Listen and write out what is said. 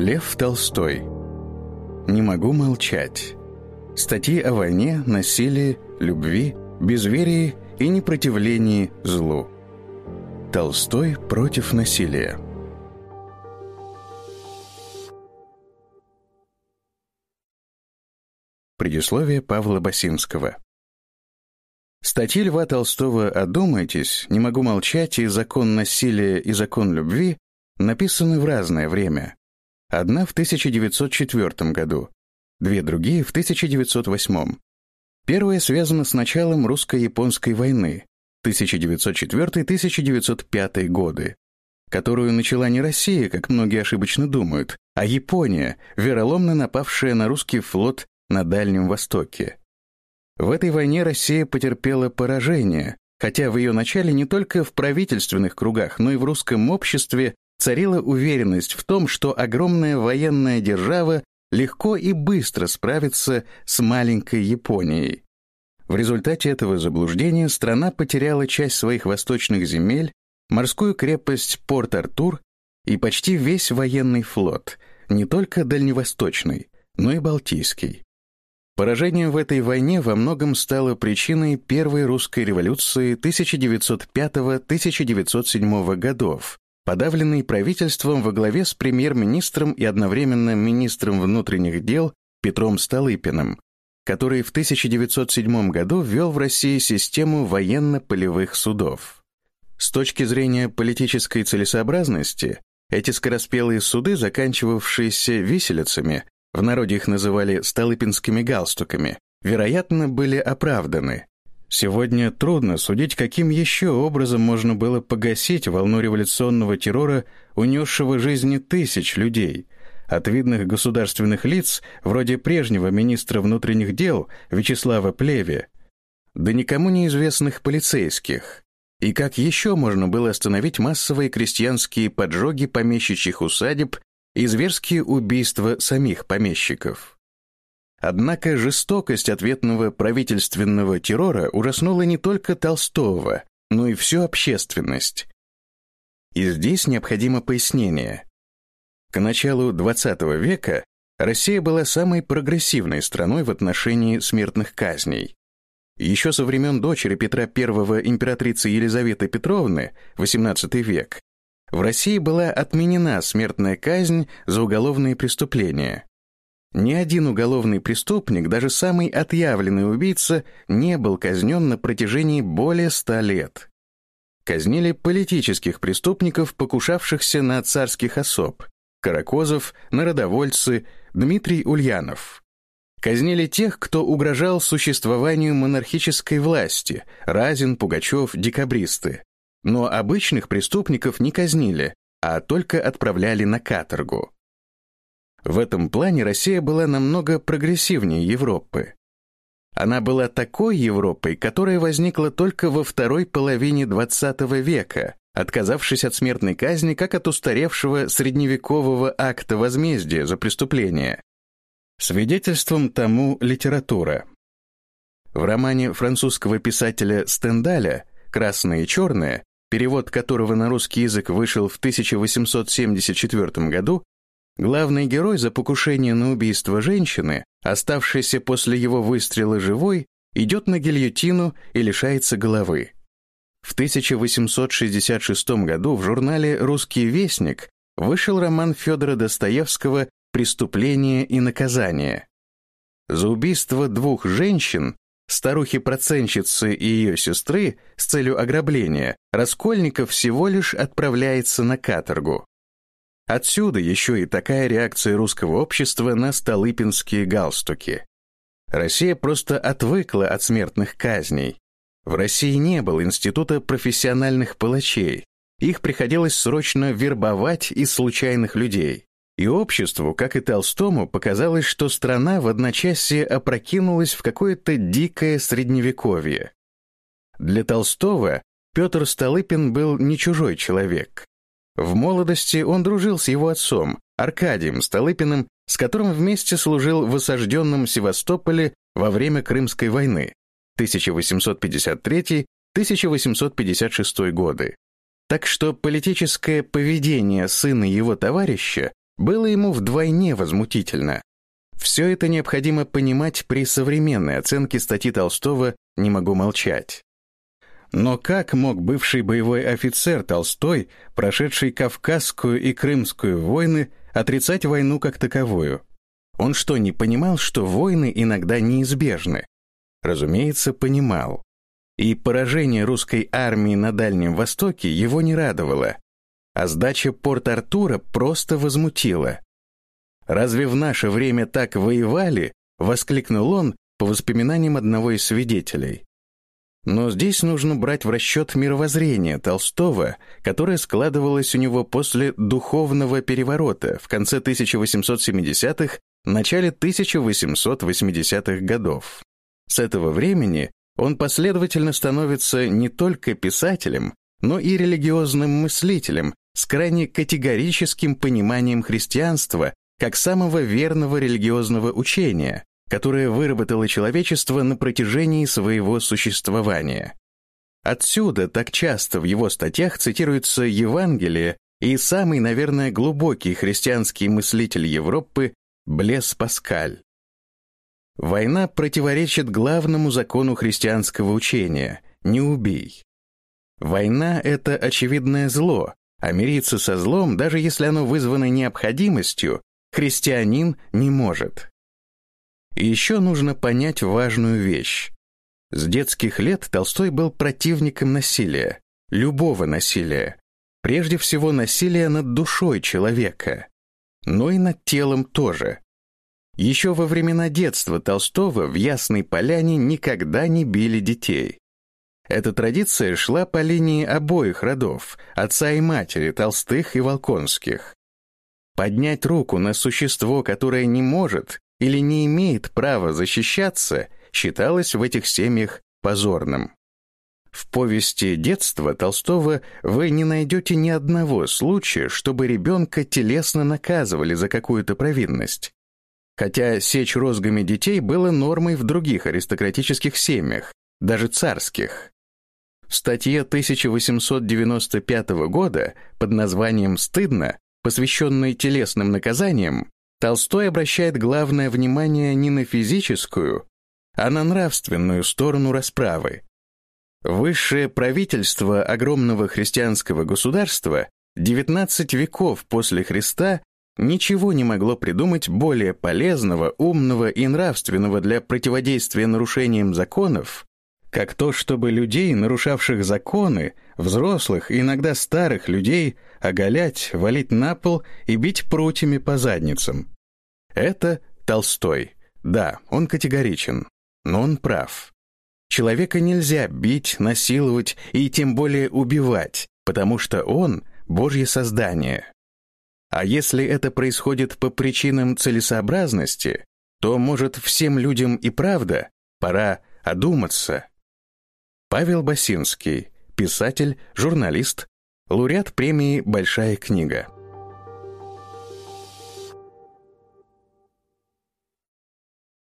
Лев Толстой. Не могу молчать. Статьи о войне, насилии, любви, безверии и непротивлении злу. Толстой против насилия. Предисловие Павла Басинского. Статьи Льва Толстого «Одумайтесь», «Не могу молчать» и «Закон насилия» и «Закон любви» написаны в разное время. Одна в 1904 году, две другие в 1908. Первая связана с началом русско-японской войны 1904-1905 годы, которую начала не Россия, как многие ошибочно думают, а Япония, вероломно напавшая на русский флот на Дальнем Востоке. В этой войне Россия потерпела поражение, хотя в ее начале не только в правительственных кругах, но и в русском обществе царила уверенность в том, что огромная военная держава легко и быстро справится с маленькой Японией. В результате этого заблуждения страна потеряла часть своих восточных земель, морскую крепость Порт-Артур и почти весь военный флот, не только дальневосточный, но и балтийский. Поражение в этой войне во многом стало причиной Первой русской революции 1905-1907 годов, подавленный правительством во главе с премьер-министром и одновременно министром внутренних дел Петром Столыпиным, который в 1907 году ввел в России систему военно-полевых судов. С точки зрения политической целесообразности, эти скороспелые суды, заканчивавшиеся виселицами, в народе их называли «столыпинскими галстуками», вероятно, были оправданы, Сегодня трудно судить, каким еще образом можно было погасить волну революционного террора, унесшего жизни тысяч людей, от видных государственных лиц, вроде прежнего министра внутренних дел Вячеслава Плеве, до никому неизвестных полицейских. И как еще можно было остановить массовые крестьянские поджоги помещичьих усадеб и зверские убийства самих помещиков? Однако жестокость ответного правительственного террора ужаснула не только Толстого, но и всю общественность. И здесь необходимо пояснение. К началу XX века Россия была самой прогрессивной страной в отношении смертных казней. Еще со времен дочери Петра I императрицы Елизаветы Петровны, XVIII век, в России была отменена смертная казнь за уголовные преступления. Ни один уголовный преступник, даже самый отъявленный убийца, не был казнен на протяжении более ста лет. Казнили политических преступников, покушавшихся на царских особ, Каракозов, народовольцы, Дмитрий Ульянов. Казнили тех, кто угрожал существованию монархической власти, Разин, Пугачев, декабристы. Но обычных преступников не казнили, а только отправляли на каторгу. В этом плане Россия была намного прогрессивнее Европы. Она была такой Европой, которая возникла только во второй половине XX века, отказавшись от смертной казни как от устаревшего средневекового акта возмездия за преступление. Свидетельством тому литература. В романе французского писателя Стендаля «Красное и черное», перевод которого на русский язык вышел в 1874 году, Главный герой за покушение на убийство женщины, оставшийся после его выстрела живой, идет на гильотину и лишается головы. В 1866 году в журнале «Русский вестник» вышел роман Федора Достоевского «Преступление и наказание». За убийство двух женщин, старухи-проценщицы и ее сестры, с целью ограбления, Раскольников всего лишь отправляется на каторгу. Отсюда еще и такая реакция русского общества на столыпинские галстуки. Россия просто отвыкла от смертных казней. В России не было института профессиональных палачей. Их приходилось срочно вербовать из случайных людей. И обществу, как и Толстому, показалось, что страна в одночасье опрокинулась в какое-то дикое средневековье. Для Толстого Петр Столыпин был не чужой человек. В молодости он дружил с его отцом, Аркадием Столыпиным, с которым вместе служил в осажденном Севастополе во время Крымской войны 1853-1856 годы. Так что политическое поведение сына его товарища было ему вдвойне возмутительно. Все это необходимо понимать при современной оценке статьи Толстого «Не могу молчать». Но как мог бывший боевой офицер Толстой, прошедший Кавказскую и Крымскую войны, отрицать войну как таковую? Он что, не понимал, что войны иногда неизбежны? Разумеется, понимал. И поражение русской армии на Дальнем Востоке его не радовало, а сдача Порт-Артура просто возмутила. «Разве в наше время так воевали?» — воскликнул он по воспоминаниям одного из свидетелей. Но здесь нужно брать в расчет мировоззрение Толстого, которое складывалось у него после духовного переворота в конце 1870-х, начале 1880-х годов. С этого времени он последовательно становится не только писателем, но и религиозным мыслителем с крайне категорическим пониманием христианства как самого верного религиозного учения, которое выработало человечество на протяжении своего существования. Отсюда так часто в его статьях цитируется Евангелие и самый, наверное, глубокий христианский мыслитель Европы Блес Паскаль. Война противоречит главному закону христианского учения «не убий». Война — это очевидное зло, а мириться со злом, даже если оно вызвано необходимостью, христианин не может. И еще нужно понять важную вещь. С детских лет Толстой был противником насилия, любого насилия, прежде всего насилия над душой человека, но и над телом тоже. Еще во времена детства Толстого в Ясной Поляне никогда не били детей. Эта традиция шла по линии обоих родов, отца и матери, Толстых и Волконских. Поднять руку на существо, которое не может или не имеет права защищаться, считалось в этих семьях позорным. В повести детства Толстого вы не найдете ни одного случая, чтобы ребенка телесно наказывали за какую-то провинность. Хотя сечь розгами детей было нормой в других аристократических семьях, даже царских. В статье 1895 года под названием «Стыдно», посвященной телесным наказаниям, Толстой обращает главное внимание не на физическую, а на нравственную сторону расправы. Высшее правительство огромного христианского государства 19 веков после Христа ничего не могло придумать более полезного, умного и нравственного для противодействия нарушениям законов, как то, чтобы людей, нарушавших законы, взрослых иногда старых людей, оголять, валить на пол и бить прутьями по задницам. Это Толстой. Да, он категоричен, но он прав. Человека нельзя бить, насиловать и тем более убивать, потому что он — Божье создание. А если это происходит по причинам целесообразности, то, может, всем людям и правда пора одуматься, Павел Басинский, писатель, журналист, лауреат премии «Большая книга».